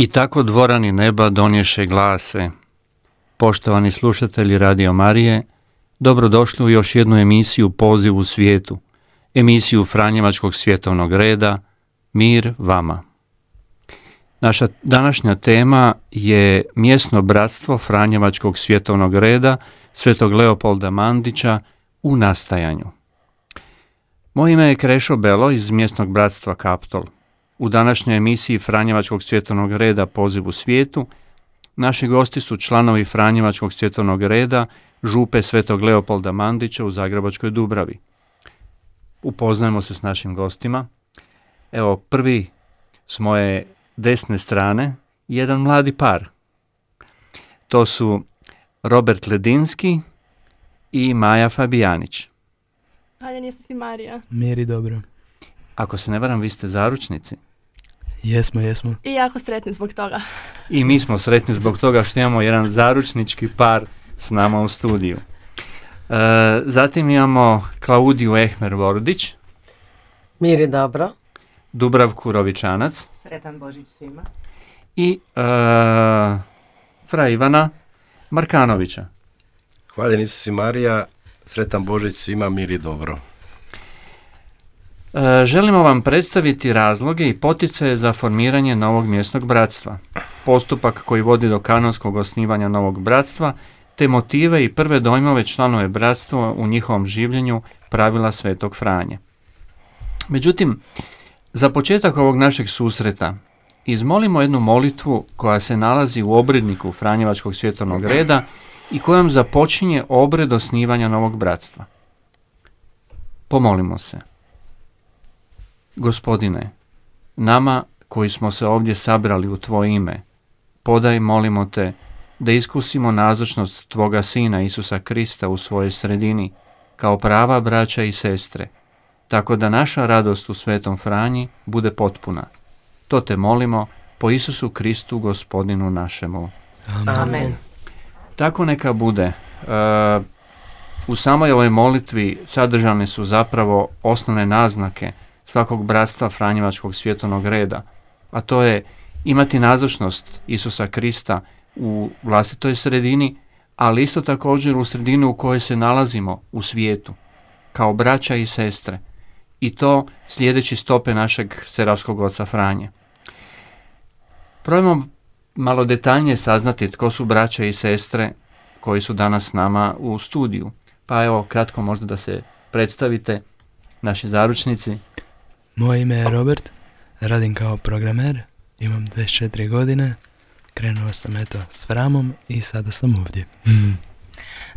I tako dvorani neba donješe glase. Poštovani slušatelji Radio Marije, dobrodošli u još jednu emisiju Poziv u svijetu, emisiju Franjevačkog svjetovnog reda, Mir vama. Naša današnja tema je mjesno bratstvo Franjevačkog svjetovnog reda Svetog Leopolda Mandića u nastajanju. Moje ime je Krešo Belo iz mjesnog bratstva Kaptol. U današnjoj emisiji Franjevačkog svjetovnog reda Poziv u svijetu naši gosti su članovi Franjevačkog svjetovnog reda Župe Svetog Leopolda Mandića u Zagrebačkoj Dubravi. Upoznajemo se s našim gostima. Evo, prvi s moje desne strane jedan mladi par. To su Robert Ledinski i Maja Fabijanić. Hvala, nisam si Marija. Miri dobro. Ako se ne varam, vi ste zaručnici. Jesmo, jesmo. I jako sretni zbog toga. I mi smo sretni zbog toga što imamo jedan zaručnički par s nama u studiju. E, zatim imamo Klaudiju Ehmer-Vordić, Mir je dobro. Dubravku Rovičanac Sretan Božić svima. i e, Fra Ivana Markanovića. Hvaljen Isus i Marija, sretan Božić svima, mir i dobro. E, želimo vam predstaviti razloge i poticaje za formiranje novog mjesnog bratstva, postupak koji vodi do kanonskog osnivanja novog bratstva, te motive i prve dojmove članove bratstva u njihovom življenju pravila Svetog Franje. Međutim, za početak ovog našeg susreta izmolimo jednu molitvu koja se nalazi u obredniku Franjevačkog svjetovnog reda i kojom započinje obred osnivanja novog bratstva. Pomolimo se. Gospodine, nama koji smo se ovdje sabrali u Tvoje ime, podaj, molimo Te, da iskusimo nazočnost Tvoga Sina Isusa Krista u svojoj sredini, kao prava braća i sestre, tako da naša radost u Svetom Franji bude potpuna. To Te molimo po Isusu Kristu, Gospodinu našemu. Amen. Tako neka bude. E, u samoj ovoj molitvi sadržane su zapravo osnovne naznake svakog bratstva Franjevačkog svjetovnog reda, a to je imati nazočnost Isusa Krista u vlastitoj sredini, ali isto također u sredini u kojoj se nalazimo u svijetu, kao braća i sestre, i to slijedeći stope našeg seravskog oca Franje. Probajmo malo detaljnije saznati tko su braća i sestre koji su danas s nama u studiju. Pa evo, kratko možda da se predstavite, naši zaručnici. Moje ime je Robert, radim kao programer, imam 24 godine, krenuo sam eto s Framom i sada sam ovdje.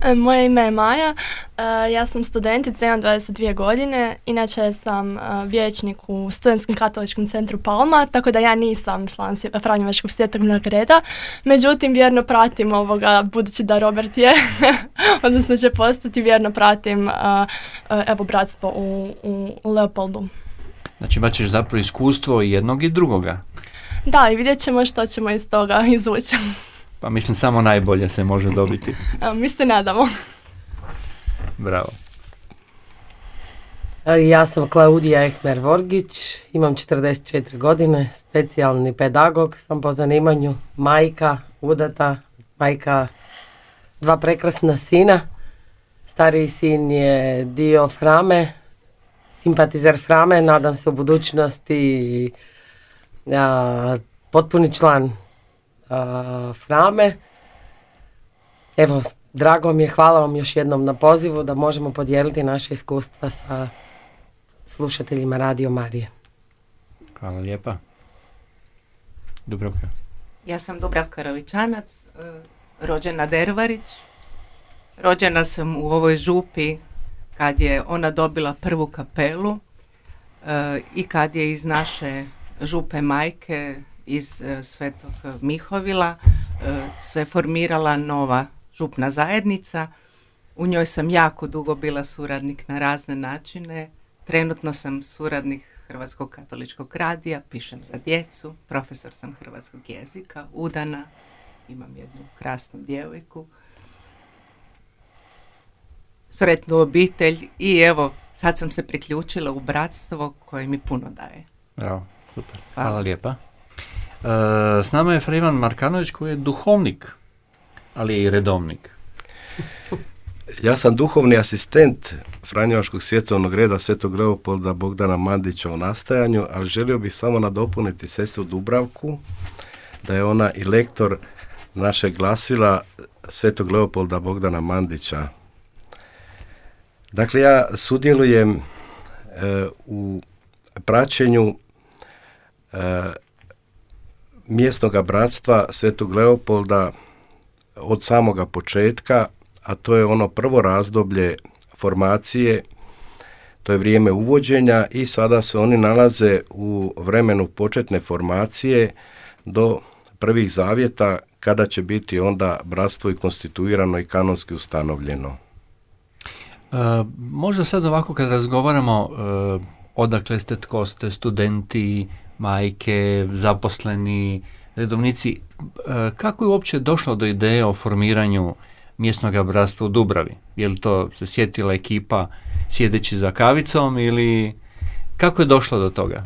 E, Moje ime je Maja, e, ja sam studentica, imam 22 godine, inače sam e, vijećnik u Studentskom katoličkom centru Palma, tako da ja nisam član Franjevačkog svjetovnog reda, međutim vjerno pratim ovoga, budući da Robert je, odnosno će postati, vjerno pratim evo bratstvo u, u Leopoldu. Znači imat ćeš zapravo iskustvo i jednog i drugoga. Da, i vidjet ćemo što ćemo iz toga izvući. Pa mislim samo najbolje se može dobiti. E, Mi se nadamo. Bravo. E, Ja sam Klaudija Ehmer Vorgić, imam 44 godine, specijalni pedagog sam po zanimanju, majka, udata, majka dva prekrasna sina. Stariji sin je dio Frame, simpatizer Frame, nadam se u budućnosti a, potpuni član a, Frame. Evo, drago mi je, hvala vam još jednom na pozivu da možemo podijeliti naše iskustva sa slušateljima Radio Marije. Hvala lijepa. Dubravka. Ja sam Dubravka Rovičanac, e, rođena Dervarić. Rođena sam u ovoj župi kad je ona dobila prvu kapelu e, i kad je iz naše župe majke iz e, Svetog Mihovila e, se formirala nova župna zajednica. U njoj sam jako dugo bila suradnik na razne načine. Trenutno sam suradnik Hrvatskog katoličkog radija, pišem za djecu, profesor sam hrvatskog jezika, udana, imam jednu krasnu djevojku, sretnu obitelj i evo, sad sam se priključila u bratstvo koje mi puno daje. Bravo, super. Hvala. Hvala lijepa. E, s nama je Fra Ivan Markanović koji je duhovnik, ali je i redovnik. Ja sam duhovni asistent Franjevačkog svjetovnog reda Svetog Leopolda Bogdana Mandića u nastajanju, ali želio bih samo nadopuniti sestru Dubravku, da je ona i lektor našeg glasila Svetog Leopolda Bogdana Mandića. Dakle, ja sudjelujem e, u praćenju e, mjesnoga bratstva Svetog Leopolda od samoga početka, a to je ono prvo razdoblje formacije, to je vrijeme uvođenja i sada se oni nalaze u vremenu početne formacije do prvih zavjeta kada će biti onda bratstvo i konstituirano i kanonski ustanovljeno. E, možda sad ovako kad razgovaramo e, odakle ste, tko ste, studenti, majke, zaposleni, redovnici, e, kako je uopće došlo do ideje o formiranju mjesnog bratstva u Dubravi? Je li to se sjetila ekipa sjedeći za kavicom ili kako je došlo do toga?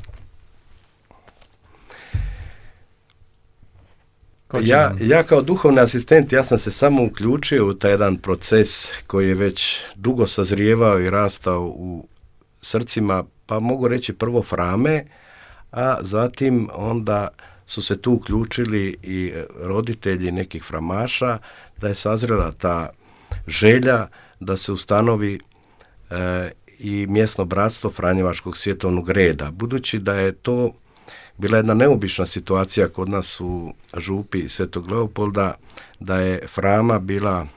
Ja, ja kao duhovni asistent, ja sam se samo uključio u taj jedan proces koji je već dugo sazrijevao i rastao u srcima, pa mogu reći prvo frame, a zatim onda su se tu uključili i roditelji nekih framaša, da je sazrela ta želja da se ustanovi e, i mjesno bratstvo Franjevačkog svjetovnog reda. Budući da je to bila jedna neobična situacija kod nas u župi Svetog Leopolda, da je Frama bila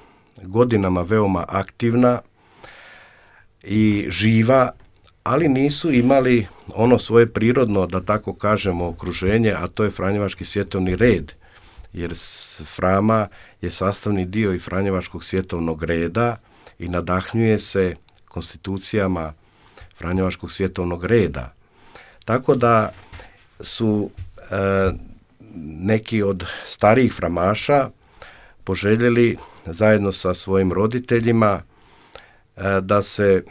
godinama veoma aktivna i živa, ali nisu imali ono svoje prirodno, da tako kažemo, okruženje, a to je Franjevački svjetovni red. Jer Frama je sastavni dio i Franjevačkog svjetovnog reda i nadahnjuje se konstitucijama Franjevačkog svjetovnog reda. Tako da su e, neki od starijih framaša poželjeli zajedno sa svojim roditeljima e, da se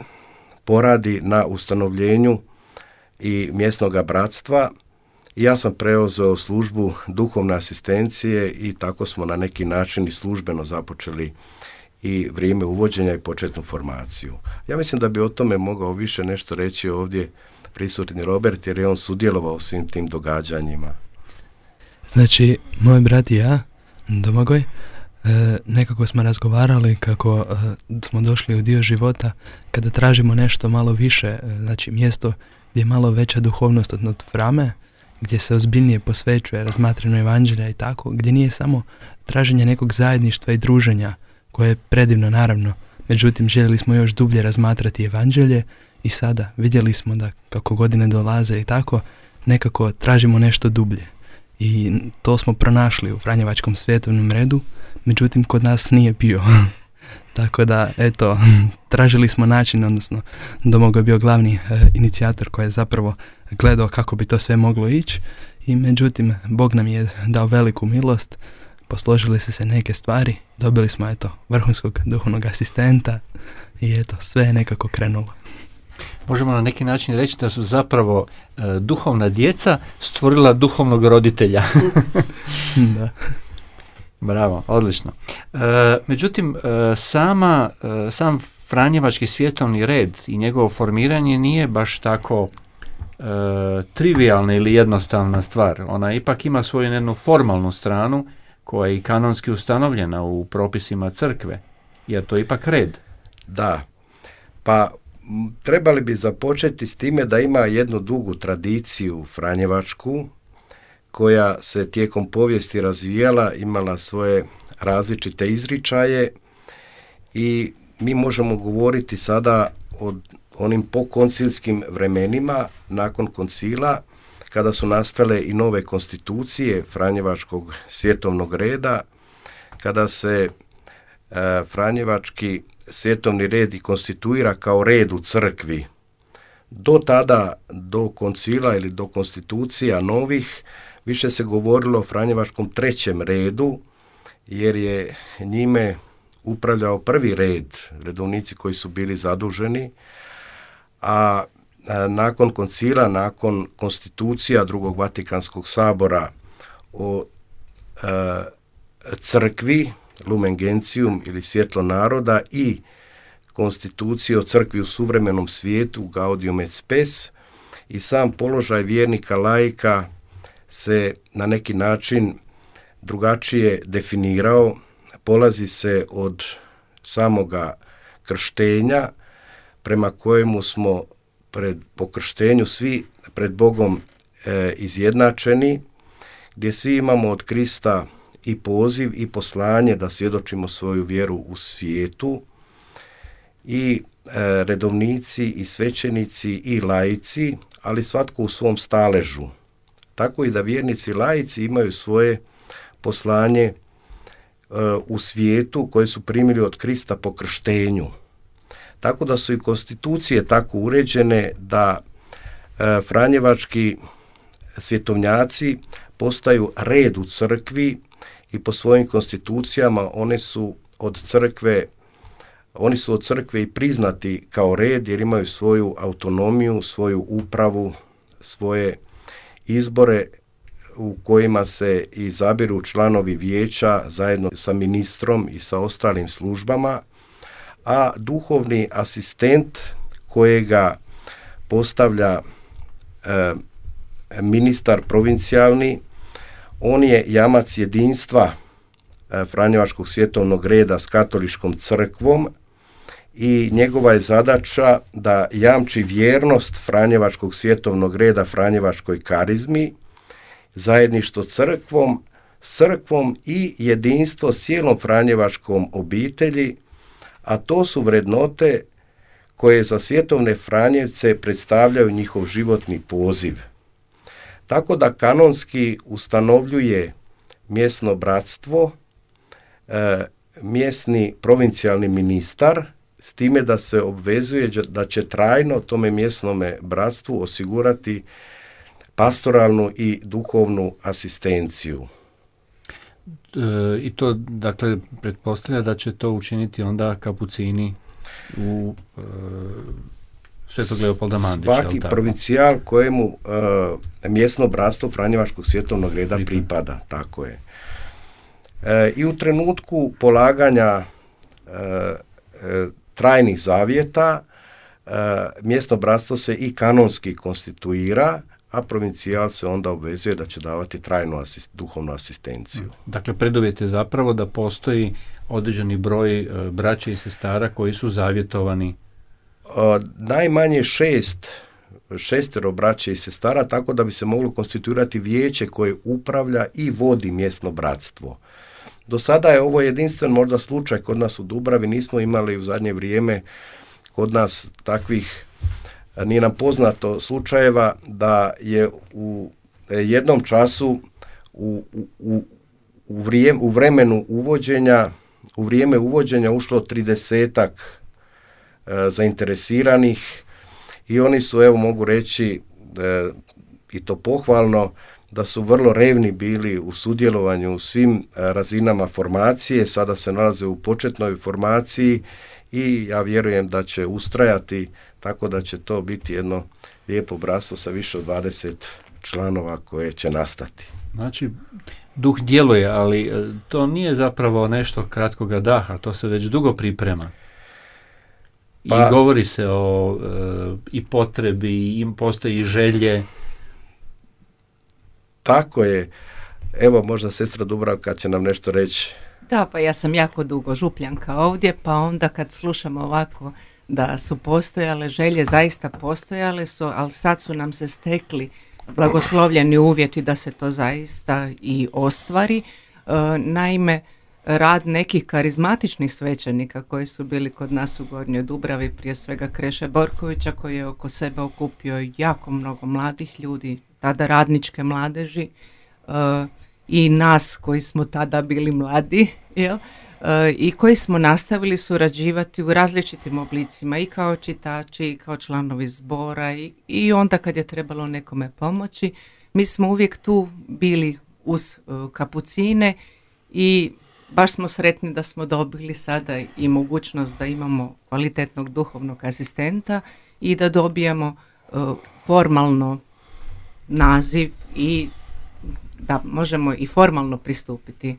poradi na ustanovljenju i mjesnog bratstva ja sam preuzeo službu duhovne asistencije i tako smo na neki način i službeno započeli i vrijeme uvođenja i početnu formaciju. Ja mislim da bi o tome mogao više nešto reći ovdje prisutni Robert jer je on sudjelovao u svim tim događanjima. Znači, moj brat i ja, Domagoj, e, nekako smo razgovarali kako e, smo došli u dio života kada tražimo nešto malo više, e, znači mjesto gdje je malo veća duhovnost od frame, gdje se ozbiljnije posvećuje razmatrano evanđelja i tako, gdje nije samo traženje nekog zajedništva i druženja, koje je predivno naravno, međutim željeli smo još dublje razmatrati evanđelje i sada vidjeli smo da kako godine dolaze i tako, nekako tražimo nešto dublje. I to smo pronašli u Franjevačkom svjetovnom redu, međutim kod nas nije bio. Tako da, eto, tražili smo način, odnosno Domogo je bio glavni e, inicijator koji je zapravo gledao kako bi to sve moglo ići i međutim, Bog nam je dao veliku milost, posložili su se neke stvari, dobili smo, eto, vrhunskog duhovnog asistenta i eto, sve je nekako krenulo možemo na neki način reći da su zapravo e, duhovna djeca stvorila duhovnog roditelja. da. Bravo, odlično. E, međutim, e, sama, sam Franjevački svjetovni red i njegovo formiranje nije baš tako trivialna ili jednostavna stvar. Ona ipak ima svoju jednu formalnu stranu koja je i kanonski ustanovljena u propisima crkve, jer to je ipak red. Da, pa trebali bi započeti s time da ima jednu dugu tradiciju Franjevačku koja se tijekom povijesti razvijala, imala svoje različite izričaje i mi možemo govoriti sada o onim pokoncilskim vremenima nakon koncila kada su nastale i nove konstitucije Franjevačkog svjetovnog reda, kada se e, Franjevački svjetovni red i konstituira kao red u crkvi. Do tada, do koncila ili do konstitucija novih, više se govorilo o Franjevačkom trećem redu, jer je njime upravljao prvi red, redovnici koji su bili zaduženi, a nakon koncila, nakon konstitucija drugog Vatikanskog sabora o crkvi, Lumen Gentium ili svjetlo naroda i konstitucije o crkvi u suvremenom svijetu Gaudium et Spes i sam položaj vjernika laika se na neki način drugačije definirao. Polazi se od samoga krštenja prema kojemu smo pred pokrštenju svi pred Bogom e, izjednačeni, gdje svi imamo od Krista i poziv i poslanje da svjedočimo svoju vjeru u svijetu i e, redovnici i svećenici i laici, ali svatko u svom staležu. Tako i da vjernici laici imaju svoje poslanje e, u svijetu koje su primili od Krista po krštenju. Tako da su i konstitucije tako uređene da e, Franjevački svjetovnjaci postaju red u crkvi i po svojim konstitucijama one su od crkve oni su od crkve i priznati kao red jer imaju svoju autonomiju, svoju upravu, svoje izbore u kojima se izabiru članovi vijeća zajedno sa ministrom i sa ostalim službama, a duhovni asistent kojega postavlja e, ministar provincijalni, on je jamac jedinstva e, Franjevačkog svjetovnog reda s katoličkom crkvom i njegova je zadaća da jamči vjernost Franjevačkog svjetovnog reda Franjevačkoj karizmi, zajedništvo crkvom, crkvom i jedinstvo s cijelom Franjevačkom obitelji, a to su vrednote koje za svjetovne Franjevce predstavljaju njihov životni poziv. Tako da kanonski ustanovljuje mjesno bratstvo, e, mjesni provincijalni ministar, s time da se obvezuje da će trajno tome mjesnome bratstvu osigurati pastoralnu i duhovnu asistenciju. E, I to, dakle, pretpostavlja da će to učiniti onda kapucini u e, Svetog Leopolda Mandića. Svaki provincijal kojemu e, mjesno bratstvo Franjevačkog svjetovnog reda pripada. tako je. E, I u trenutku polaganja trajnih zavjeta mjesno bratstvo se i kanonski konstituira a provincijal se onda obvezuje da će davati trajnu asist, duhovnu asistenciju. Dakle, preduvjet je zapravo da postoji određeni broj e, braća i sestara koji su zavjetovani? Najmanje šest, šestero braća i sestara, tako da bi se moglo konstituirati vijeće koje upravlja i vodi mjesno bratstvo. Do sada je ovo jedinstven možda slučaj kod nas u Dubravi, nismo imali u zadnje vrijeme kod nas takvih nije nam poznato slučajeva da je u jednom času u, u, u, u vremenu uvođenja u vrijeme uvođenja ušlo tridesetak e, zainteresiranih i oni su, evo mogu reći e, i to pohvalno, da su vrlo revni bili u sudjelovanju u svim e, razinama formacije, sada se nalaze u početnoj formaciji i ja vjerujem da će ustrajati tako da će to biti jedno lijepo bratstvo sa više od 20 članova koje će nastati. Znači, duh djeluje, ali e, to nije zapravo nešto kratkoga daha, to se već dugo priprema. Pa, I govori se o e, i potrebi, i postoji i želje. Tako je. Evo možda sestra Dubravka će nam nešto reći. Da, pa ja sam jako dugo župljanka ovdje, pa onda kad slušam ovako da su postojale želje, zaista postojale su, ali sad su nam se stekli blagoslovljeni uvjeti da se to zaista i ostvari. E, naime, rad nekih karizmatičnih svećenika koji su bili kod nas u Gornjoj Dubravi, prije svega Kreše Borkovića koji je oko sebe okupio jako mnogo mladih ljudi, tada radničke mladeži e, i nas koji smo tada bili mladi, jel? i koji smo nastavili surađivati u različitim oblicima i kao čitači i kao članovi zbora i, i onda kad je trebalo nekome pomoći. Mi smo uvijek tu bili uz uh, kapucine i baš smo sretni da smo dobili sada i mogućnost da imamo kvalitetnog duhovnog asistenta i da dobijemo uh, formalno naziv i da možemo i formalno pristupiti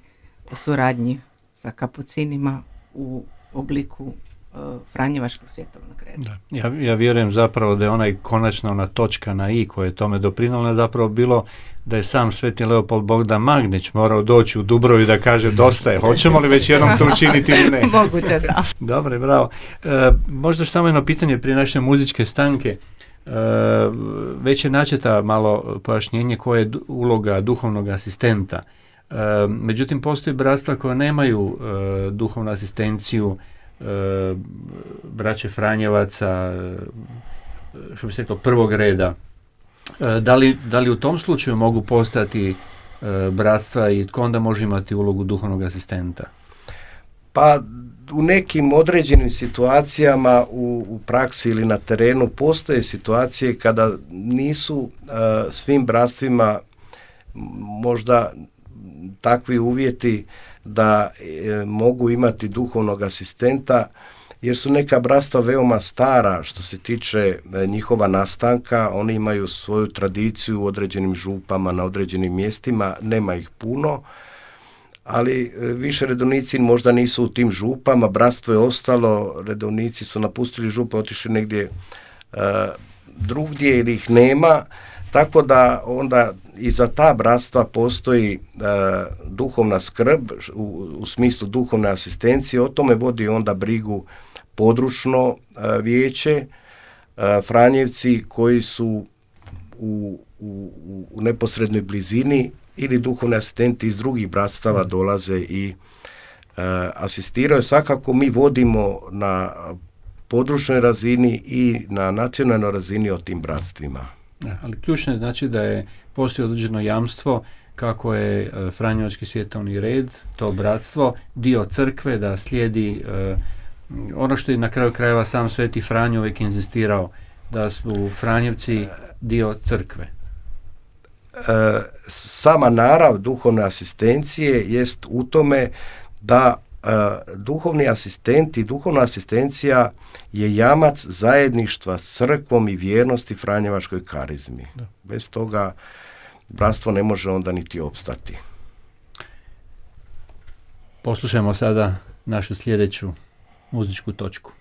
suradnji sa kapucinima u obliku Franjevačkog svjetovnog reda. Ja, ja vjerujem zapravo da je onaj konačna ona točka na i koje je tome doprinula zapravo bilo da je sam Sveti Leopold Bogdan Magnić morao doći u Dubrovi da kaže dosta je. Hoćemo li već jednom to učiniti ili ne? Moguće, da. Dobre, bravo. E, možda samo jedno pitanje prije naše muzičke stanke. E, već je načeta malo pojašnjenje koja je uloga duhovnog asistenta. Međutim, postoji bratstva koja nemaju e, duhovnu asistenciju e, braće Franjevaca, e, što bi se rekao, prvog reda. Da li, da li u tom slučaju mogu postati bratstva i tko onda može imati ulogu duhovnog asistenta? Pa u nekim određenim situacijama u, u praksi ili na terenu postoje situacije kada nisu svim bratstvima možda takvi uvjeti da e, mogu imati duhovnog asistenta jer su neka bratstva veoma stara što se tiče e, njihova nastanka, oni imaju svoju tradiciju u određenim župama, na određenim mjestima, nema ih puno, ali e, više redovnici možda nisu u tim župama, bratstvo je ostalo, redovnici su napustili župe, otišli negdje drugdje ili ih nema, tako da onda i za ta bratstva postoji duhovna skrb u, u smislu duhovne asistencije, o tome vodi onda brigu područno e, vijeće, e, Franjevci koji su u, u, u neposrednoj blizini ili duhovni asistenti iz drugih bratstava dolaze i e, asistiraju. Svakako mi vodimo na područnoj razini i na nacionalnoj razini o tim bratstvima. Ali ključno je znači da je postoji određeno jamstvo kako je Franjevački svjetovni red, to bratstvo, dio crkve da slijedi ono što je na kraju krajeva sam Sveti Franjo uvijek inzistirao, da su Franjevci dio crkve. E, sama narav duhovne asistencije jest u tome da e, duhovni asistent i duhovna asistencija je jamac zajedništva s crkvom i vjernosti Franjevačkoj karizmi. Bez toga bratstvo ne može onda niti opstati. Poslušajmo sada našu sljedeću muzičku točku.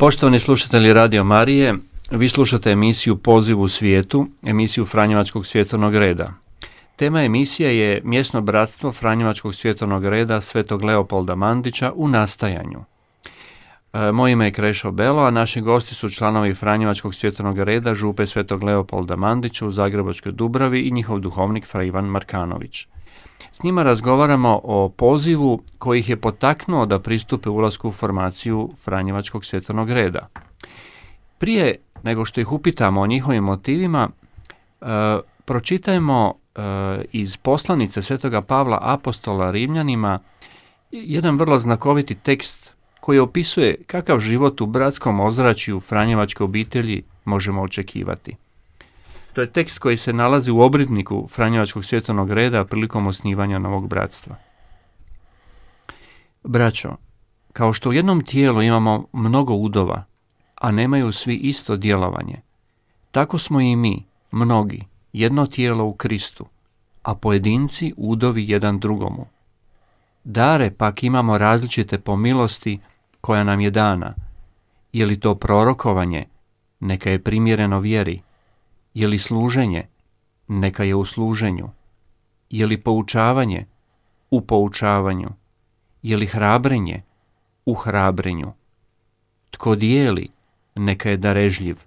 Poštovani slušatelji Radio Marije, vi slušate emisiju Poziv u svijetu, emisiju Franjevačkog svjetovnog reda. Tema emisije je Mjesno bratstvo Franjevačkog svjetovnog reda Svetog Leopolda Mandića u nastajanju. E, moje ime je Krešo Belo, a naši gosti su članovi Franjevačkog svjetovnog reda Župe Svetog Leopolda Mandića u Zagrebačkoj Dubravi i njihov duhovnik Fra Ivan Markanović. S njima razgovaramo o pozivu koji ih je potaknuo da pristupe ulasku u formaciju Franjevačkog svjetovnog reda. Prije nego što ih upitamo o njihovim motivima, e, pročitajmo e, iz poslanice Svetoga Pavla Apostola Rimljanima jedan vrlo znakoviti tekst koji opisuje kakav život u bratskom ozračju Franjevačke obitelji možemo očekivati. To je tekst koji se nalazi u obridniku Franjevačkog svjetovnog reda prilikom osnivanja novog bratstva. Braćo, kao što u jednom tijelu imamo mnogo udova, a nemaju svi isto djelovanje, tako smo i mi, mnogi, jedno tijelo u Kristu, a pojedinci udovi jedan drugomu. Dare pak imamo različite po milosti koja nam je dana. Je li to prorokovanje? Neka je primjereno vjeri. Je li služenje? Neka je u služenju. Je li poučavanje? U poučavanju. Je li hrabrenje? U hrabrenju. Tko dijeli? Neka je darežljiv.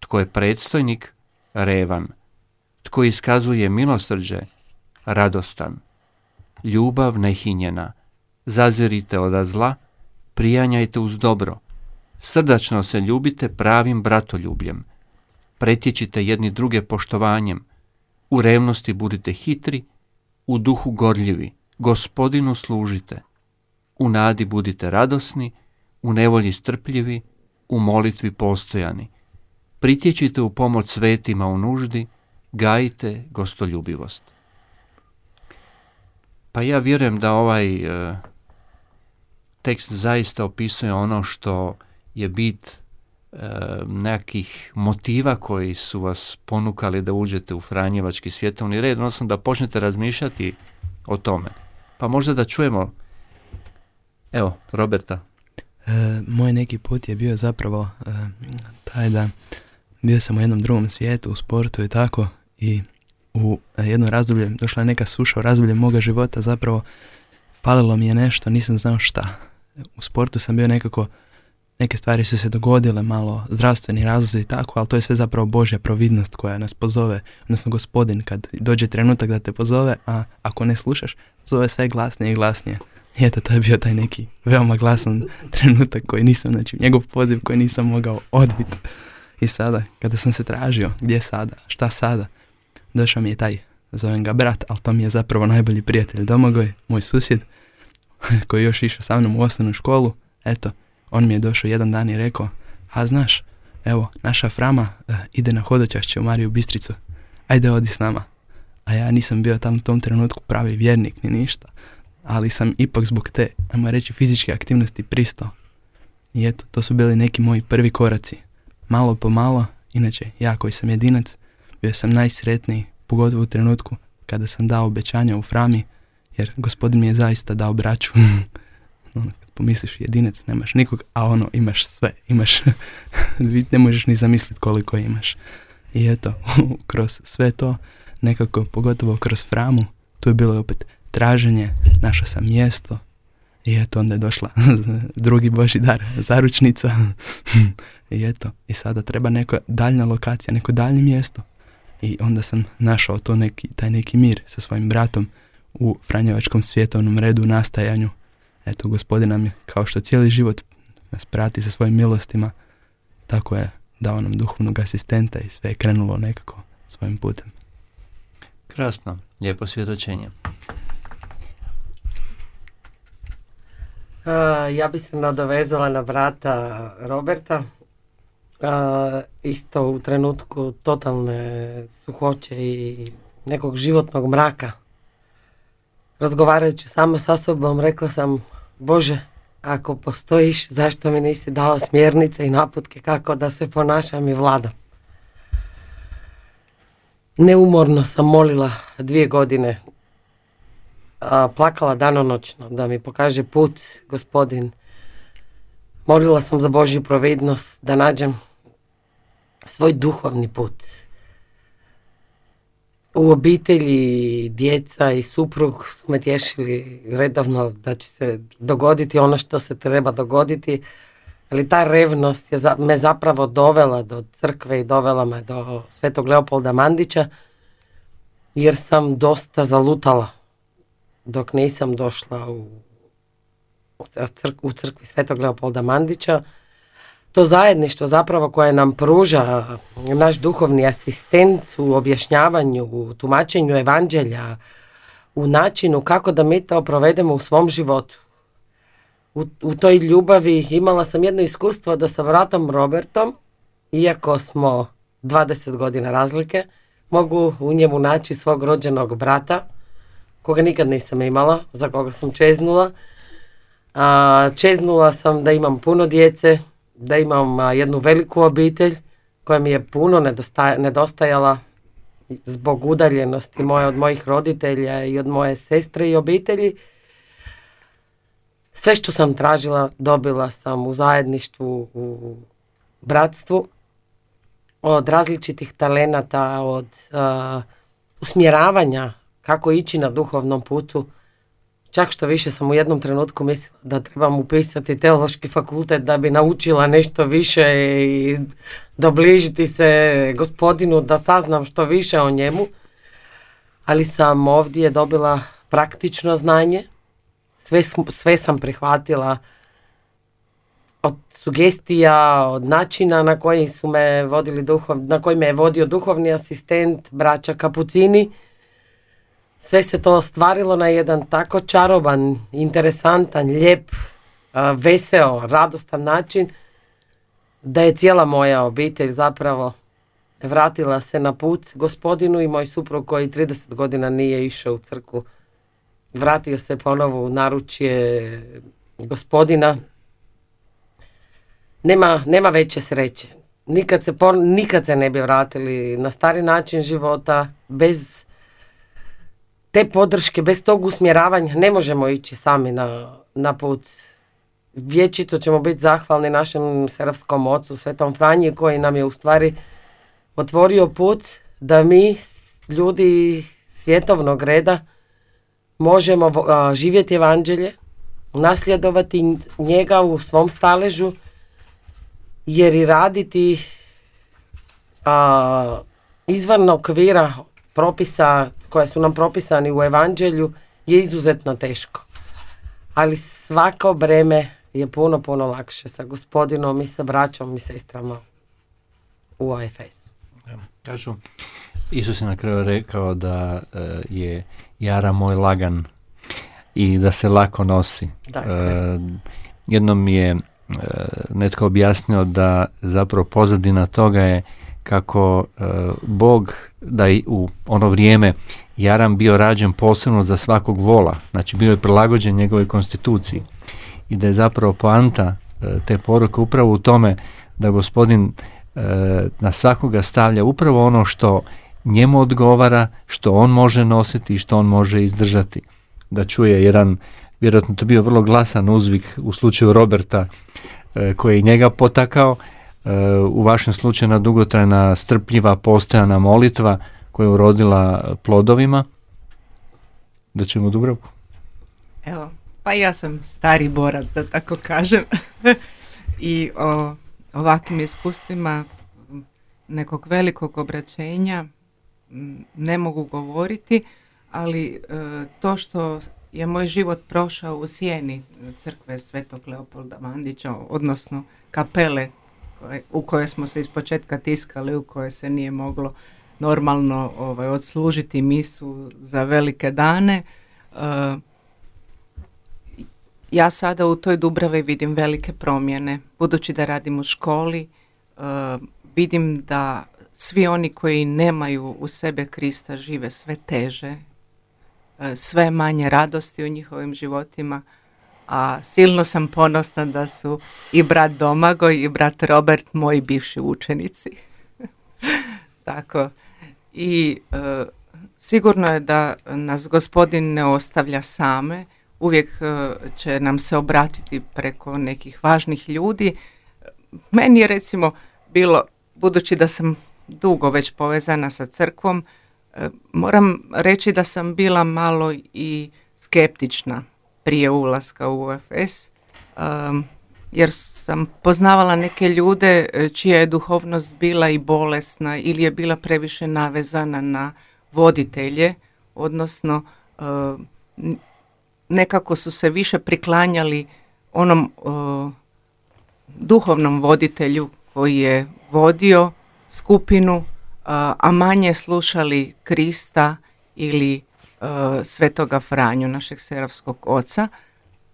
Tko je predstojnik? Revan. Tko iskazuje milosrđe? Radostan. Ljubav nehinjena. Zazirite od zla, prijanjajte uz dobro. Srdačno se ljubite pravim bratoljubljem pretječite jedni druge poštovanjem, u revnosti budite hitri, u duhu gorljivi, gospodinu služite, u nadi budite radosni, u nevolji strpljivi, u molitvi postojani. Pritječite u pomoć svetima u nuždi, gajite gostoljubivost. Pa ja vjerujem da ovaj e, tekst zaista opisuje ono što je bit nekih motiva koji su vas ponukali da uđete u Franjevački svjetovni red, odnosno da počnete razmišljati o tome. Pa možda da čujemo, evo, Roberta. E, moj neki put je bio zapravo e, taj da bio sam u jednom drugom svijetu, u sportu i tako, i u jedno razdoblje, došla je neka suša u razdoblje moga života, zapravo falilo mi je nešto, nisam znao šta. U sportu sam bio nekako neke stvari su se dogodile, malo zdravstveni razlozi i tako, ali to je sve zapravo Božja providnost koja nas pozove, odnosno gospodin kad dođe trenutak da te pozove, a ako ne slušaš, zove sve glasnije i glasnije. I eto, to je bio taj neki veoma glasan trenutak koji nisam, znači njegov poziv koji nisam mogao odbiti. I sada, kada sam se tražio, gdje sada, šta sada, došao mi je taj, zovem ga brat, ali to mi je zapravo najbolji prijatelj Domagoj, moj susjed, koji još išao sa mnom u osnovnu školu, eto, on mi je došao jedan dan i rekao, a znaš, evo, naša Frama uh, ide na hodočašće u Mariju Bistricu, ajde odi s nama. A ja nisam bio tam u tom trenutku pravi vjernik ni ništa, ali sam ipak zbog te, ajmo reći, fizičke aktivnosti pristao. I eto, to su bili neki moji prvi koraci. Malo po malo, inače, ja koji sam jedinac, bio sam najsretniji, pogotovo u trenutku kada sam dao obećanja u Frami, jer gospodin mi je zaista dao braću. Ono, pomisliš jedinac, nemaš nikog, a ono imaš sve, imaš, ne možeš ni zamisliti koliko imaš. I eto, kroz sve to, nekako, pogotovo kroz framu, tu je bilo opet traženje, našao sam mjesto, i eto, onda je došla drugi Boži dar, zaručnica. I eto, i sada treba neka daljna lokacija, neko daljnje mjesto. I onda sam našao to neki, taj neki mir sa svojim bratom u Franjevačkom svjetovnom redu nastajanju eto, gospodin nam je, kao što cijeli život nas prati sa svojim milostima, tako je dao nam duhovnog asistenta i sve je krenulo nekako svojim putem. Krasno, lijepo svjedočenje. ja bi se nadovezala na brata Roberta. isto u trenutku totalne suhoće i nekog životnog mraka. Razgovarajući samo sa sobom, rekla sam Bože, ako postojiš, zašto mi nisi dao smjernice i naputke kako da se ponašam i vladam? Neumorno sam molila dvije godine, a, plakala danonoćno da mi pokaže put gospodin molila sam za Božju providnost da nađem svoj duhovni put. U obitelji djeca i suprug su me tješili redovno da će se dogoditi ono što se treba dogoditi, ali ta revnost je me zapravo dovela do crkve i dovela me do Svetog Leopolda Mandića, jer sam dosta zalutala dok nisam došla u, u crkvi Svetog Leopolda Mandića. To zajedništvo zapravo koje nam pruža naš duhovni asistent u objašnjavanju, u tumačenju evanđelja, u načinu kako da mi to provedemo u svom životu. U, u toj ljubavi imala sam jedno iskustvo da sa vratom Robertom, iako smo 20 godina razlike, mogu u njemu naći svog rođenog brata, koga nikad nisam imala, za koga sam čeznula. A, čeznula sam da imam puno djece, da imam jednu veliku obitelj koja mi je puno nedostajala zbog udaljenosti moje od mojih roditelja i od moje sestre i obitelji. Sve što sam tražila dobila sam u zajedništvu, u bratstvu, od različitih talenata, od usmjeravanja kako ići na duhovnom putu. Čak što više sam u jednom trenutku mislila da trebam upisati teološki fakultet da bi naučila nešto više i dobližiti se gospodinu da saznam što više o njemu. Ali sam ovdje dobila praktično znanje. Sve, sve sam prihvatila od sugestija, od načina na koji su me vodili duhov, na koji me je vodio duhovni asistent, braća Kapucini sve se to ostvarilo na jedan tako čaroban, interesantan, lijep, veseo, radostan način da je cijela moja obitelj zapravo vratila se na put gospodinu i moj suprug koji 30 godina nije išao u crku vratio se ponovo u naručje gospodina. Nema, nema veće sreće. Nikad se, nikad se ne bi vratili na stari način života bez te podrške, bez tog usmjeravanja ne možemo ići sami na, na put. Vječito ćemo biti zahvalni našem serafskom ocu, Svetom Franji, koji nam je u stvari otvorio put da mi, ljudi svjetovnog reda, možemo živjeti evanđelje, nasljedovati njega u svom staležu, jer i raditi a, izvan okvira propisa koje su nam propisani u evanđelju je izuzetno teško. Ali svako breme je puno, puno lakše sa gospodinom i sa braćom i sestrama u OFS. Kažu, Isus je na kraju rekao da e, je jara moj lagan i da se lako nosi. Dakle. jednom je e, netko objasnio da zapravo pozadina toga je kako e, Bog da i u ono vrijeme Jaram bio rađen posebno za svakog vola, znači bio je prilagođen njegovoj konstituciji i da je zapravo poanta e, te poruke upravo u tome da gospodin e, na svakoga stavlja upravo ono što njemu odgovara, što on može nositi i što on može izdržati. Da čuje jedan, vjerojatno to bio vrlo glasan uzvik u slučaju Roberta koji je njega potakao, u vašem slučaju na dugotrajna strpljiva postojana molitva koja je urodila plodovima. Da ćemo Dubravku? Evo, pa ja sam stari borac, da tako kažem. I o ovakvim iskustvima nekog velikog obraćenja ne mogu govoriti, ali e, to što je moj život prošao u sjeni crkve Svetog Leopolda Mandića, odnosno kapele u kojoj smo se ispočetka tiskali, u kojoj se nije moglo normalno ovaj, odslužiti misu za velike dane. Uh, ja sada u toj Dubravi vidim velike promjene. Budući da radim u školi, uh, vidim da svi oni koji nemaju u sebe Krista žive sve teže, uh, sve manje radosti u njihovim životima, a silno sam ponosna da su i brat Domagoj i brat Robert moji bivši učenici. Tako. I e, sigurno je da nas gospodin ne ostavlja same uvijek će nam se obratiti preko nekih važnih ljudi. Meni je recimo bilo, budući da sam dugo već povezana sa crkvom, moram reći da sam bila malo i skeptična prije ulaska u UFS, jer sam poznavala neke ljude e, čija je duhovnost bila i bolesna ili je bila previše navezana na voditelje, odnosno e, nekako su se više priklanjali onom e, duhovnom voditelju koji je vodio skupinu, a manje slušali Krista ili Svetoga Franju, našeg seravskog oca.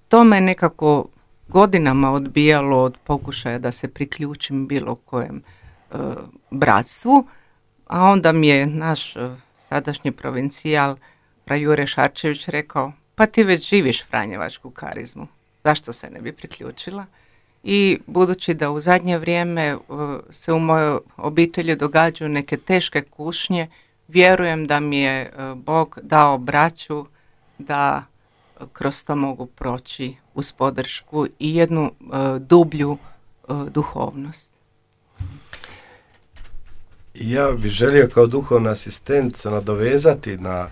To me nekako godinama odbijalo od pokušaja da se priključim bilo kojem e, bratstvu, a onda mi je naš e, sadašnji provincijal Prajure Šarčević rekao, pa ti već živiš Franjevačku karizmu, zašto se ne bi priključila? I budući da u zadnje vrijeme e, se u mojoj obitelji događaju neke teške kušnje, vjerujem da mi je Bog dao braću da kroz to mogu proći uz podršku i jednu e, dublju e, duhovnost. Ja bih želio kao duhovni asistent nadovezati na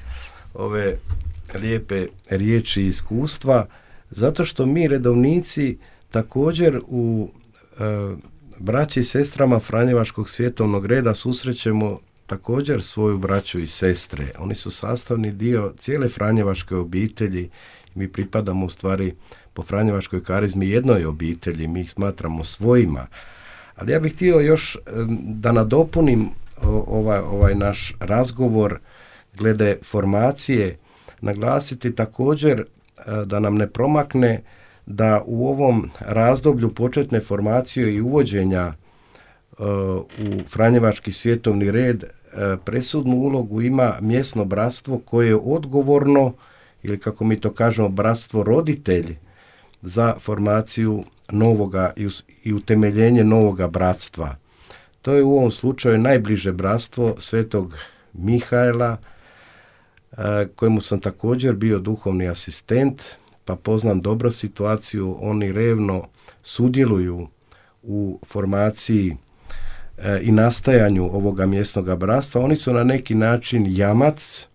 ove lijepe riječi i iskustva, zato što mi redovnici također u e, braći i sestrama Franjevačkog svjetovnog reda susrećemo također svoju braću i sestre. Oni su sastavni dio cijele Franjevačke obitelji. Mi pripadamo u stvari po Franjevačkoj karizmi jednoj obitelji, mi ih smatramo svojima. Ali ja bih htio još da nadopunim ovaj, ovaj naš razgovor glede formacije, naglasiti također e, da nam ne promakne da u ovom razdoblju početne formacije i uvođenja e, u Franjevački svjetovni red presudnu ulogu ima mjesno bratstvo koje je odgovorno ili kako mi to kažemo bratstvo roditelj za formaciju novoga i utemeljenje novoga bratstva. To je u ovom slučaju najbliže bratstvo svetog Mihajla, e, kojemu sam također bio duhovni asistent, pa poznam dobro situaciju, oni revno sudjeluju u formaciji e, i nastajanju ovoga mjesnog bratstva. Oni su na neki način jamac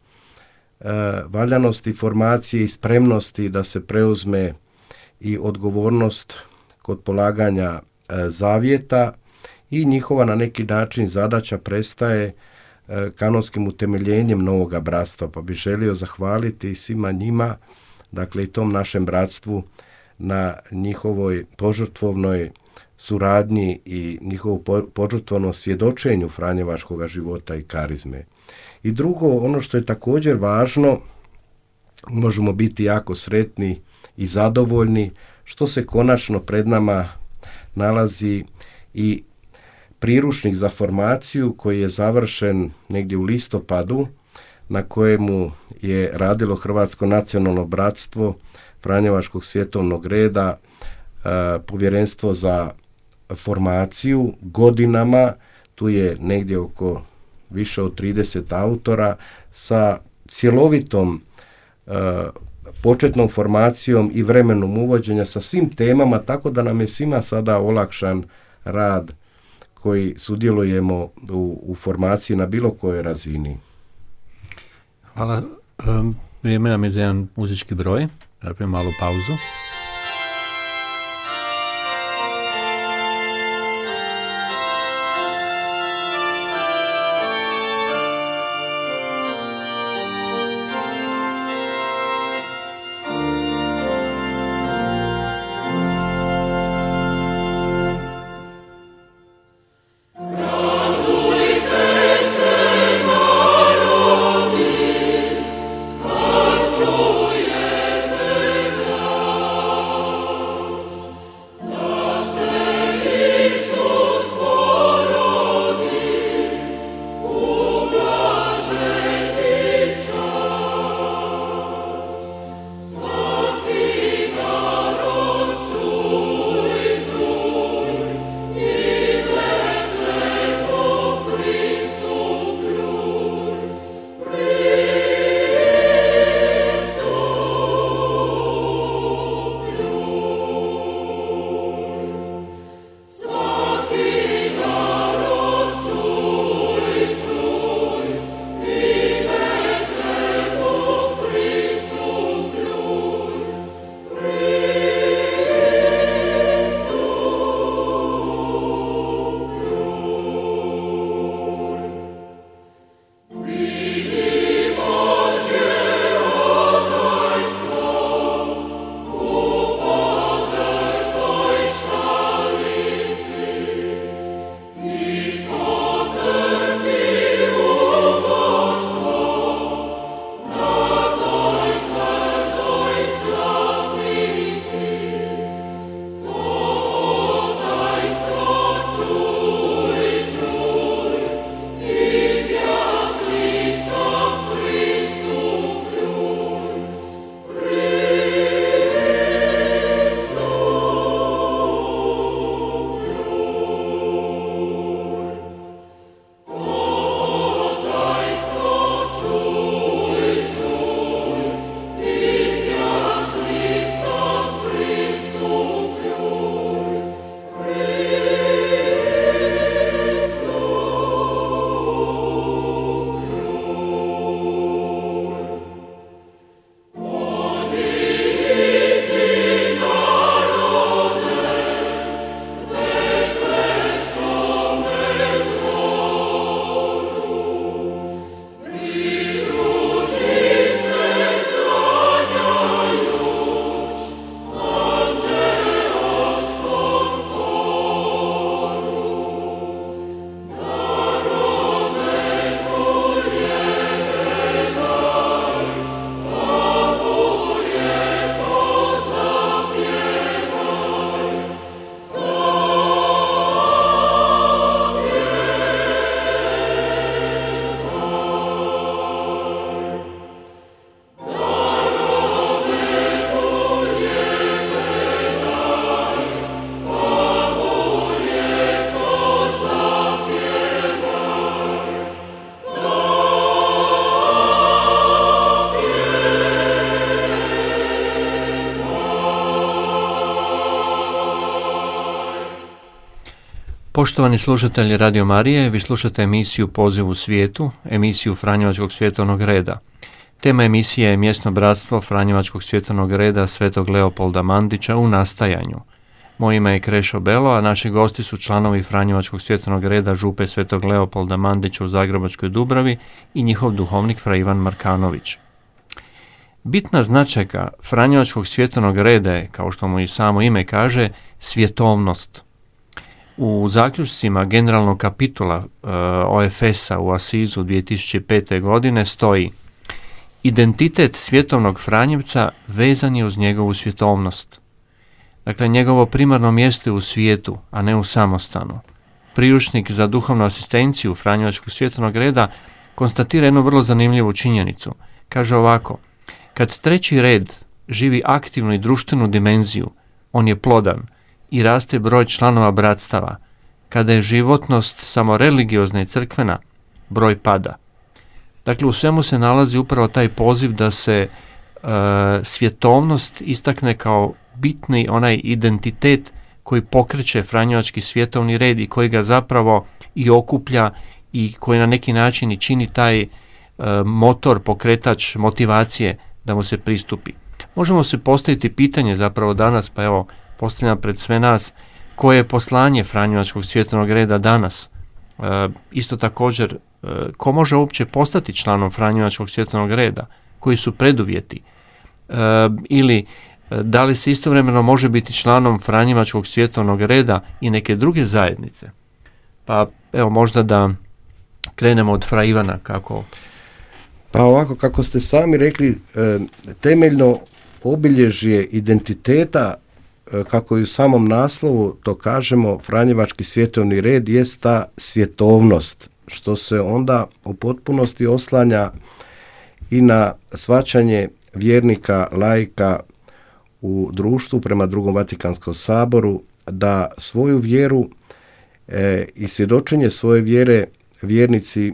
e, valjanosti formacije i spremnosti da se preuzme i odgovornost kod polaganja e, zavjeta i njihova na neki način zadaća prestaje e, kanonskim utemeljenjem novoga bratstva, pa bih želio zahvaliti svima njima, dakle i tom našem bratstvu na njihovoj požrtvovnoj suradnji i njihovu požrtvovnom svjedočenju Franjevačkog života i karizme. I drugo, ono što je također važno, možemo biti jako sretni i zadovoljni što se konačno pred nama nalazi i priručnik za formaciju koji je završen negdje u listopadu na kojemu je radilo Hrvatsko nacionalno bratstvo Franjevačkog svjetovnog reda, e, povjerenstvo za formaciju godinama, tu je negdje oko više od 30 autora sa cjelovitom e, početnom formacijom i vremenom uvođenja sa svim temama, tako da nam je svima sada olakšan rad koji sudjelujemo u, u formaciji na bilo kojoj razini. Hvala. Vrijeme nam je za jedan muzički broj. Napravimo malu pauzu. Poštovani slušatelji Radio Marije, vi slušate emisiju Poziv u svijetu, emisiju Franjevačkog svjetovnog reda. Tema emisije je mjesno bratstvo Franjevačkog svjetovnog reda Svetog Leopolda Mandića u nastajanju. Moje ime je Krešo Belo, a naši gosti su članovi Franjevačkog svjetovnog reda Župe Svetog Leopolda Mandića u Zagrebačkoj Dubravi i njihov duhovnik Fra Ivan Markanović. Bitna značajka Franjevačkog svjetovnog reda je, kao što mu i samo ime kaže, svjetovnost. U zaključcima generalnog kapitula uh, OFS-a u Asizu 2005. godine stoji Identitet svjetovnog Franjevca vezan je uz njegovu svjetovnost. Dakle, njegovo primarno mjesto je u svijetu, a ne u samostanu. Priručnik za duhovnu asistenciju Franjevačkog svjetovnog reda konstatira jednu vrlo zanimljivu činjenicu. Kaže ovako, kad treći red živi aktivnu i društvenu dimenziju, on je plodan i raste broj članova bratstava. Kada je životnost samo religiozna i crkvena, broj pada. Dakle, u svemu se nalazi upravo taj poziv da se e, svjetovnost istakne kao bitni onaj identitet koji pokreće Franjevački svjetovni red i koji ga zapravo i okuplja i koji na neki način i čini taj e, motor, pokretač motivacije da mu se pristupi. Možemo se postaviti pitanje zapravo danas, pa evo postavljam pred sve nas, koje je poslanje Franjevačkog svjetovnog reda danas? E, isto također, e, ko može uopće postati članom Franjevačkog svjetovnog reda? Koji su preduvjeti? E, ili da li se istovremeno može biti članom Franjevačkog svjetovnog reda i neke druge zajednice? Pa evo možda da krenemo od Fra Ivana kako... Pa ovako kako ste sami rekli, temeljno obilježje identiteta E, kako i u samom naslovu to kažemo, Franjevački svjetovni red jest ta svjetovnost, što se onda u potpunosti oslanja i na svačanje vjernika, lajka u društvu prema drugom Vatikanskom saboru, da svoju vjeru e, i svjedočenje svoje vjere vjernici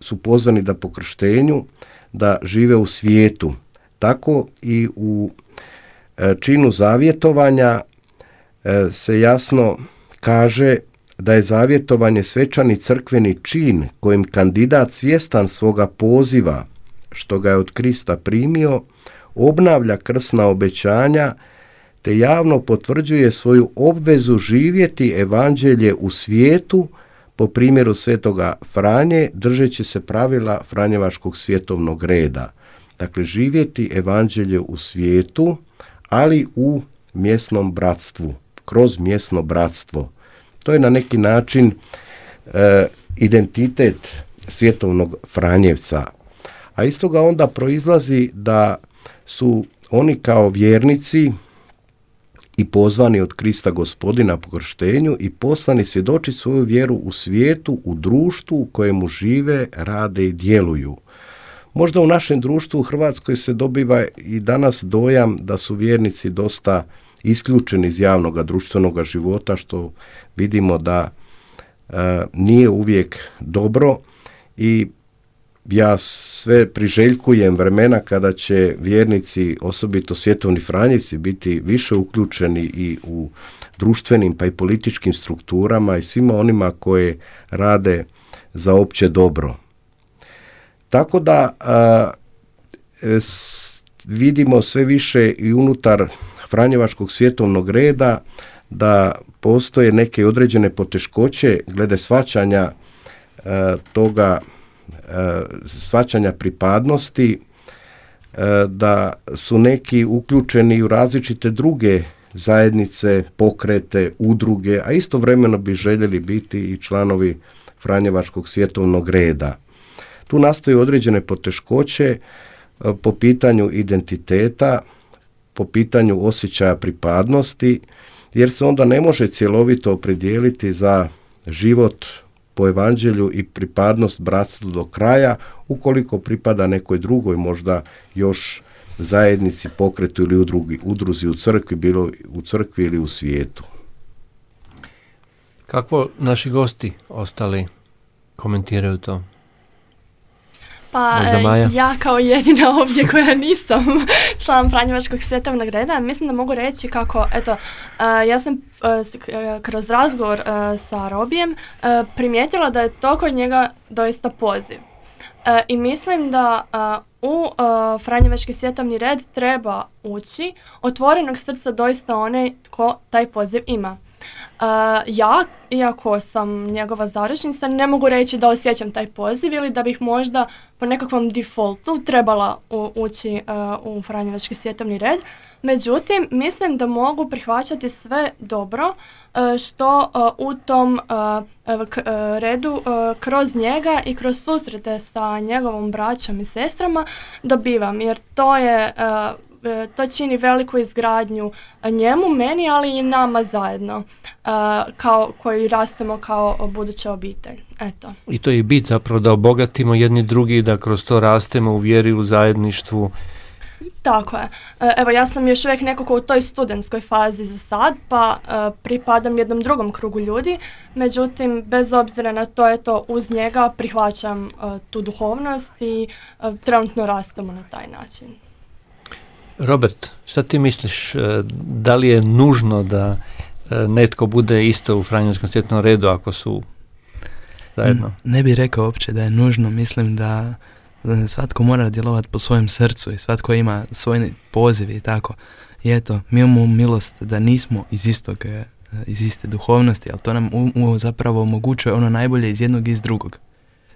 su pozvani da po krštenju, da žive u svijetu. Tako i u E, činu zavjetovanja e, se jasno kaže da je zavjetovanje svečani crkveni čin kojim kandidat svjestan svoga poziva što ga je od Krista primio, obnavlja krsna obećanja te javno potvrđuje svoju obvezu živjeti evanđelje u svijetu po primjeru svetoga Franje, držeći se pravila Franjevačkog svjetovnog reda. Dakle, živjeti evanđelje u svijetu, ali u mjesnom bratstvu, kroz mjesno bratstvo. To je na neki način e, identitet svjetovnog Franjevca. A iz toga onda proizlazi da su oni kao vjernici i pozvani od Krista gospodina po krštenju i poslani svjedočiti svoju vjeru u svijetu, u društvu u kojemu žive, rade i djeluju. Možda u našem društvu u Hrvatskoj se dobiva i danas dojam da su vjernici dosta isključeni iz javnog društvenog života što vidimo da e, nije uvijek dobro i ja sve priželjkujem vremena kada će vjernici, osobito svjetovni franjevci, biti više uključeni i u društvenim pa i političkim strukturama i svima onima koje rade za opće dobro. Tako da e, vidimo sve više i unutar Franjevačkog svjetovnog reda da postoje neke određene poteškoće glede svačanja e, toga e, svačanja pripadnosti da su neki uključeni u različite druge zajednice, pokrete, udruge, a istovremeno bi željeli biti i članovi Franjevačkog svjetovnog reda. Tu nastaju određene poteškoće e, po pitanju identiteta, po pitanju osjećaja pripadnosti, jer se onda ne može cjelovito opredijeliti za život po evanđelju i pripadnost bratstvu do kraja, ukoliko pripada nekoj drugoj možda još zajednici, pokretu ili udrugi, udruzi u crkvi, bilo u crkvi ili u svijetu. Kako naši gosti ostali komentiraju to? Pa e, ja kao jedina ovdje koja nisam član Franjevačkog svjetovnog reda, mislim da mogu reći kako, eto, e, ja sam e, kroz razgovor sa Robijem primijetila da je to kod njega doista poziv. I mislim da u Franjevački svjetovni red treba ući otvorenog srca doista onaj tko taj poziv ima. E, ja, iako sam njegova zaručnica, ne mogu reći da osjećam taj poziv ili da bih možda po nekakvom defaultu trebala u- ući e, u Franjevački svjetovni red. Međutim, mislim da mogu prihvaćati sve dobro e, što u tom k- redu kroz njega i kroz susrete sa njegovom braćom i sestrama dobivam, jer to je to čini veliku izgradnju njemu, meni, ali i nama zajedno, e, kao, koji rastemo kao buduća obitelj. Eto. I to je bit zapravo da obogatimo jedni drugi da kroz to rastemo u vjeri, u zajedništvu. Tako je. E, Evo, ja sam još uvijek nekako u toj studentskoj fazi za sad, pa e, pripadam jednom drugom krugu ljudi. Međutim, bez obzira na to, eto, uz njega prihvaćam e, tu duhovnost i e, trenutno rastemo na taj način. Robert, šta ti misliš, e, da li je nužno da e, netko bude isto u Franjevskom svjetnom redu ako su zajedno? Ne bih rekao uopće da je nužno, mislim da e, svatko mora djelovati po svojem srcu i svatko ima svoj poziv i tako. I eto, mi imamo milost da nismo iz istog, iz iste duhovnosti, ali to nam u, u- zapravo omogućuje ono najbolje iz jednog i iz drugog.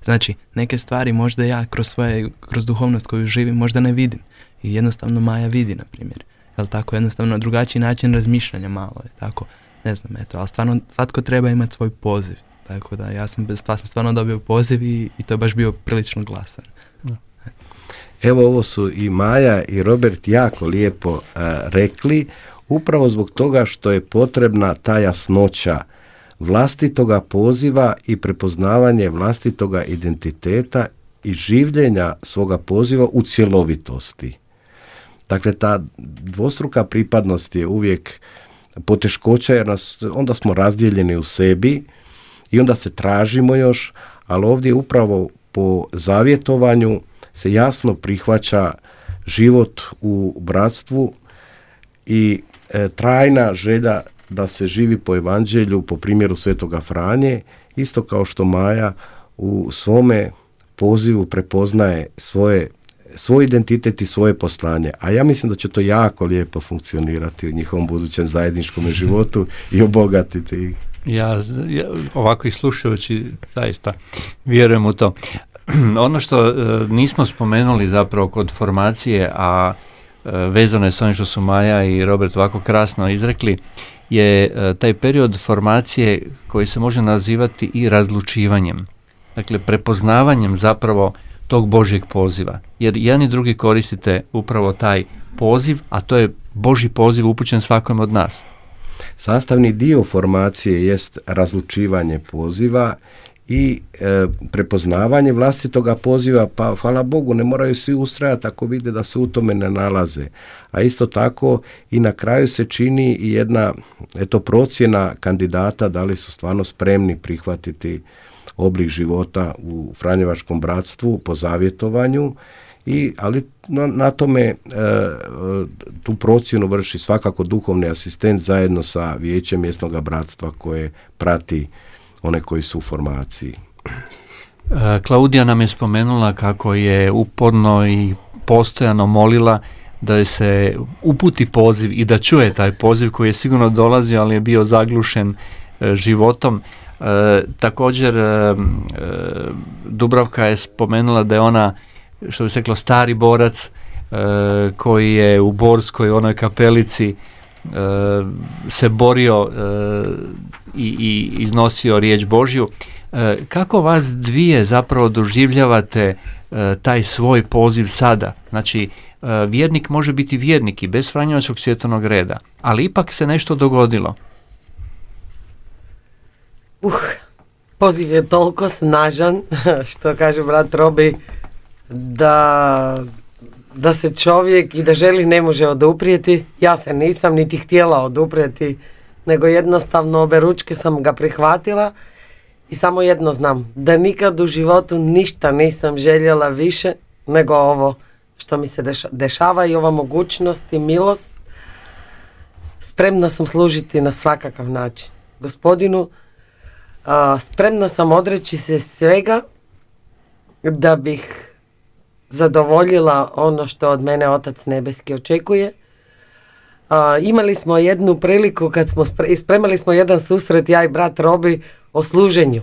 Znači, neke stvari možda ja kroz svoje, kroz duhovnost koju živim možda ne vidim. I jednostavno Maja vidi, na primjer. Jel tako, jednostavno drugačiji način razmišljanja malo je tako. Ne znam, eto, ali stvarno svatko treba imati svoj poziv. Tako da ja sam, bez- ja sam stvarno dobio poziv i, i to je baš bio prilično glasan. Evo ovo su i Maja i Robert jako lijepo e, rekli, upravo zbog toga što je potrebna ta jasnoća vlastitoga poziva i prepoznavanje vlastitoga identiteta i življenja svoga poziva u cjelovitosti. Dakle, ta dvostruka pripadnost je uvijek poteškoća jer nas, onda smo razdijeljeni u sebi i onda se tražimo još, ali ovdje upravo po zavjetovanju se jasno prihvaća život u bratstvu i e, trajna želja da se živi po evanđelju, po primjeru Svetoga Franje, isto kao što Maja u svome pozivu prepoznaje svoje svoj identitet i svoje poslanje. A ja mislim da će to jako lijepo funkcionirati u njihovom budućem zajedničkom životu i obogatiti ih. Ja, ja ovako i slušajući zaista vjerujem u to. ono što e, nismo spomenuli zapravo kod formacije, a e, vezano je s onim što su Maja i Robert ovako krasno izrekli, je e, taj period formacije koji se može nazivati i razlučivanjem. Dakle, prepoznavanjem zapravo tog Božjeg poziva. Jer jedan i drugi koristite upravo taj poziv, a to je Božji poziv upućen svakom od nas. Sastavni dio formacije jest razlučivanje poziva i e, prepoznavanje vlastitoga poziva, pa hvala Bogu ne moraju svi ustrajati ako vide da se u tome ne nalaze. A isto tako i na kraju se čini jedna eto procjena kandidata da li su stvarno spremni prihvatiti oblik života u Franjevačkom bratstvu po zavjetovanju i ali na, na tome e, tu procjenu vrši svakako duhovni asistent zajedno sa vijećem mjesnog bratstva koje prati one koji su u formaciji. E, Klaudija nam je spomenula kako je uporno i postojano molila da joj se uputi poziv i da čuje taj poziv koji je sigurno dolazio, ali je bio zaglušen e, životom. E, također e, e, Dubravka je spomenula da je ona, što bi se reklo, stari borac e, koji je u Borskoj onoj kapelici e, se borio e, i, i iznosio riječ Božju. Kako vas dvije zapravo doživljavate taj svoj poziv sada? Znači, vjernik može biti vjernik i bez Franjevačkog svjetovnog reda, ali ipak se nešto dogodilo. Uh, poziv je toliko snažan, što kaže brat Robi, da, da se čovjek i da želi ne može oduprijeti. Ja se nisam niti htjela oduprijeti, nego jednostavno obe ručke sam ga prihvatila I samo jedno znam, da nikad u životu ništa nisam željela više nego ovo što mi se dešava i ova mogućnost i milost. Spremna sam služiti na svakakav način. Gospodinu, spremna sam odreći se svega da bih zadovoljila ono što od mene Otac Nebeski očekuje. imali smo jednu priliku kad smo spremali smo jedan susret ja i brat Robi o služenju.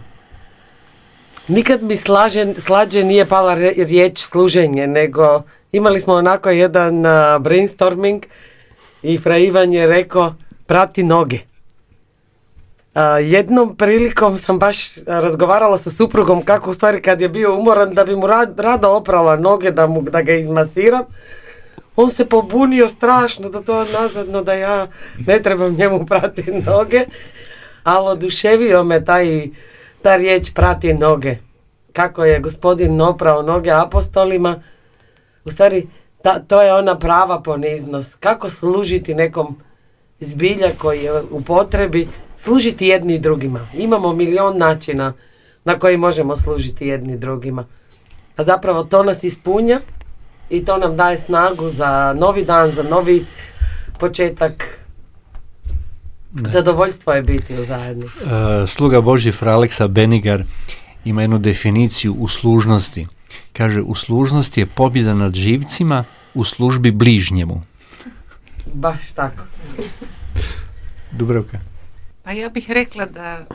Nikad mi slađe, slađe nije pala riječ služenje, nego imali smo onako jedan brainstorming i Fra Ivan je rekao prati noge. Jednom prilikom sam baš razgovarala sa suprugom kako u stvari kad je bio umoran da bi mu rado oprala noge da, mu, da ga izmasiram. On se pobunio strašno da to nazadno da ja ne trebam njemu prati noge, ali oduševio me taj, ta riječ prati noge. Kako je gospodin oprao noge apostolima, u stvari to je ona prava poniznost. Kako služiti nekom zbilja koji je u potrebi, služiti jedni i drugima. Imamo milion načina na koji možemo služiti jedni drugima. A zapravo to nas ispunja i to nam daje snagu za novi dan, za novi početak. Zadovoljstvo je biti u zajednici. Uh, sluga Boži Fraleksa Benigar ima jednu definiciju uslužnosti. Kaže, uslužnost je pobjeda nad živcima u službi bližnjemu. Baš tako. Dubrovka. Pa ja bih rekla da e,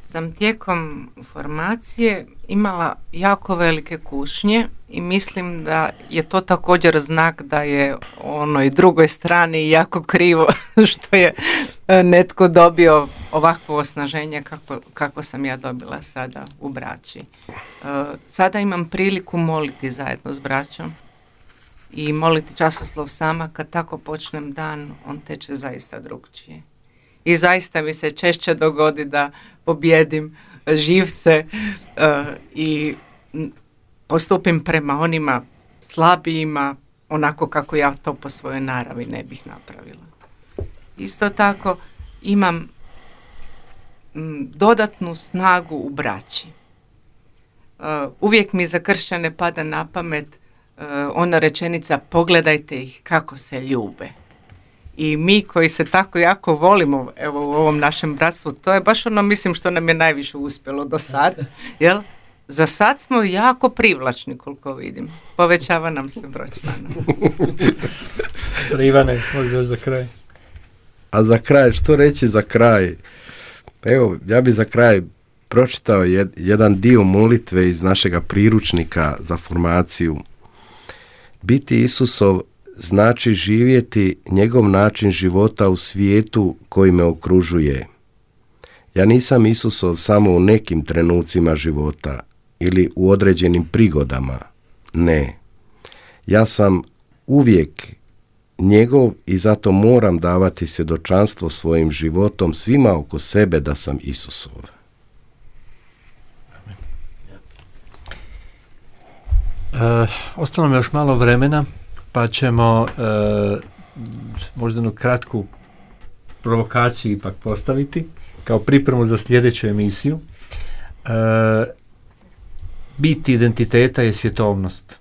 sam tijekom formacije imala jako velike kušnje i mislim da je to također znak da je onoj drugoj strani jako krivo što je e, netko dobio ovakvo osnaženje kako, kako sam ja dobila sada u braći. E, sada imam priliku moliti zajedno s braćom i moliti časoslov sama, kad tako počnem dan, on teče zaista drugčije. I zaista mi se češće dogodi da pobjedim živce uh, i postupim prema onima slabijima onako kako ja to po svojoj naravi ne bih napravila. Isto tako imam dodatnu snagu u braći. Uh, uvijek mi za kršćane pada na pamet ona rečenica pogledajte ih kako se ljube. I mi koji se tako jako volimo evo, u ovom našem bratstvu, to je baš ono mislim što nam je najviše uspjelo do sad. Jel? Za sad smo jako privlačni koliko vidim. Povećava nam se broj člana. Ivane, možeš za kraj. A za kraj, što reći za kraj? Evo, ja bi za kraj pročitao jedan dio molitve iz našega priručnika za formaciju. Biti Isusov znači živjeti njegov način života u svijetu koji me okružuje. Ja nisam Isusov samo u nekim trenucima života ili u određenim prigodama. Ne. Ja sam uvijek njegov i zato moram davati svjedočanstvo svojim životom svima oko sebe da sam Isusov. Uh, ostalo mi još malo vremena pa ćemo uh, možda jednu kratku provokaciju ipak postaviti kao pripremu za sljedeću emisiju. Uh, bit identiteta je svjetovnost.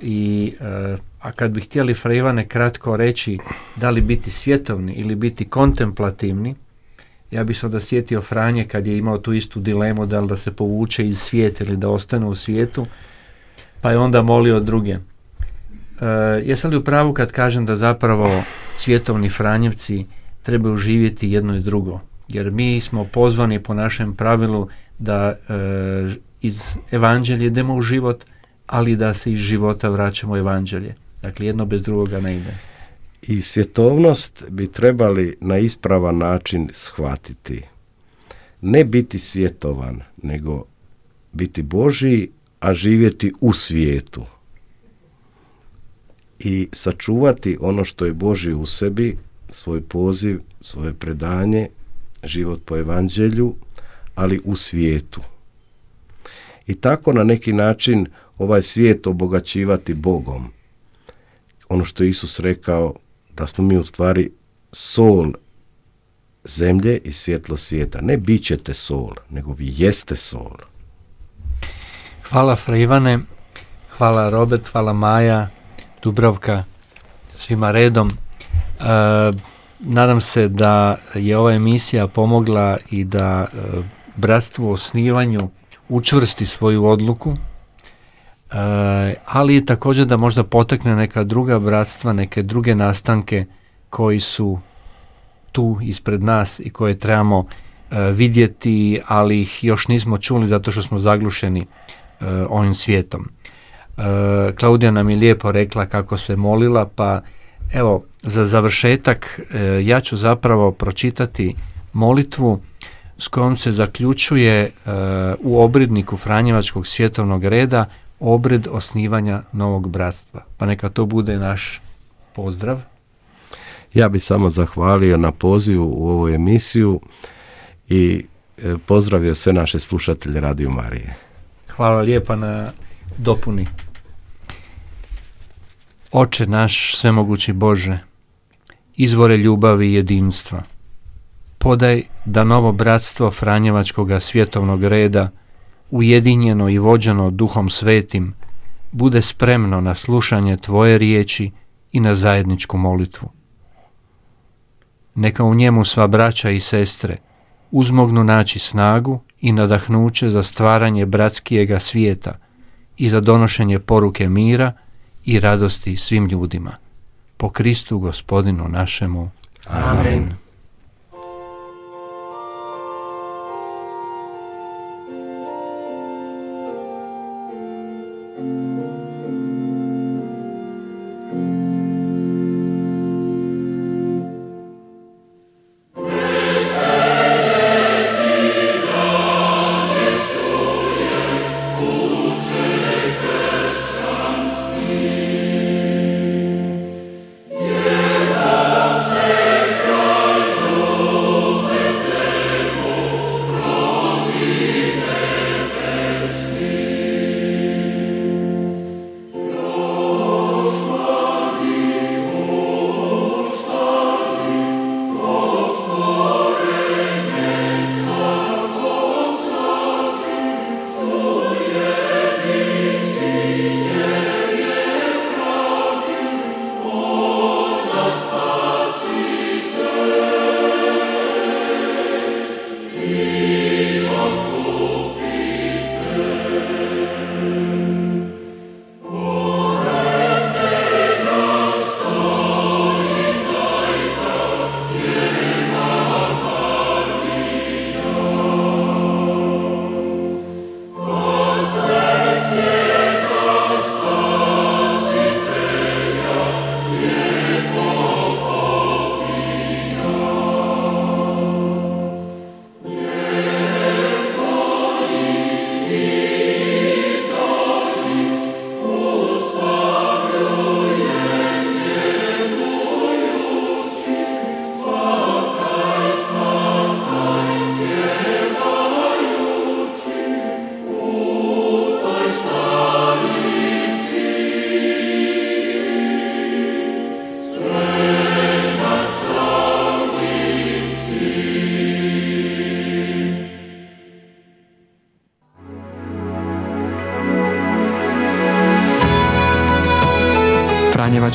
I, uh, a kad bi htjeli Frejvane kratko reći da li biti svjetovni ili biti kontemplativni, ja bih se onda sjetio Franje kad je imao tu istu dilemu da li da se povuče iz svijeta ili da ostane u svijetu, pa je onda molio druge. E, jesam li u pravu kad kažem da zapravo svjetovni Franjevci trebaju živjeti jedno i drugo? Jer mi smo pozvani po našem pravilu da e, iz evanđelje idemo u život, ali da se iz života vraćamo u evanđelje. Dakle, jedno bez drugoga ne ide. I svjetovnost bi trebali na ispravan način shvatiti. Ne biti svjetovan, nego biti Božiji, a živjeti u svijetu i sačuvati ono što je Boži u sebi, svoj poziv, svoje predanje, život po evanđelju, ali u svijetu. I tako na neki način ovaj svijet obogaćivati Bogom. Ono što je Isus rekao, da smo mi u stvari sol zemlje i svjetlo svijeta. Ne bit ćete sol, nego vi jeste sol. Hvala Fra Ivane, hvala Robert, hvala Maja, Dubravka, svima redom. E, nadam se da je ova emisija pomogla i da e, bratstvo u osnivanju učvrsti svoju odluku, e, ali i također da možda potakne neka druga bratstva, neke druge nastanke koji su tu ispred nas i koje trebamo vidjeti, ali ih još nismo čuli zato što smo zaglušeni ovim svijetom. Klaudija nam je lijepo rekla kako se molila, pa evo, za završetak e, ja ću zapravo pročitati molitvu s kojom se zaključuje u obredniku Franjevačkog svjetovnog reda obred osnivanja novog bratstva. Pa neka to bude naš pozdrav. Ja bih samo zahvalio na pozivu u ovu emisiju i pozdravio sve naše slušatelje Radio Marije. Hvala lijepa na dopuni. Oče naš, svemogući Bože, izvore ljubavi i jedinstva, podaj da novo bratstvo Franjevačkog svjetovnog reda, ujedinjeno i vođeno duhom svetim, bude spremno na slušanje Tvoje riječi i na zajedničku molitvu. Neka u njemu sva braća i sestre uzmognu naći snagu i nadahnuće za stvaranje bratskijega svijeta i za donošenje poruke mira i radosti svim ljudima. Po Kristu gospodinu našemu. Amen.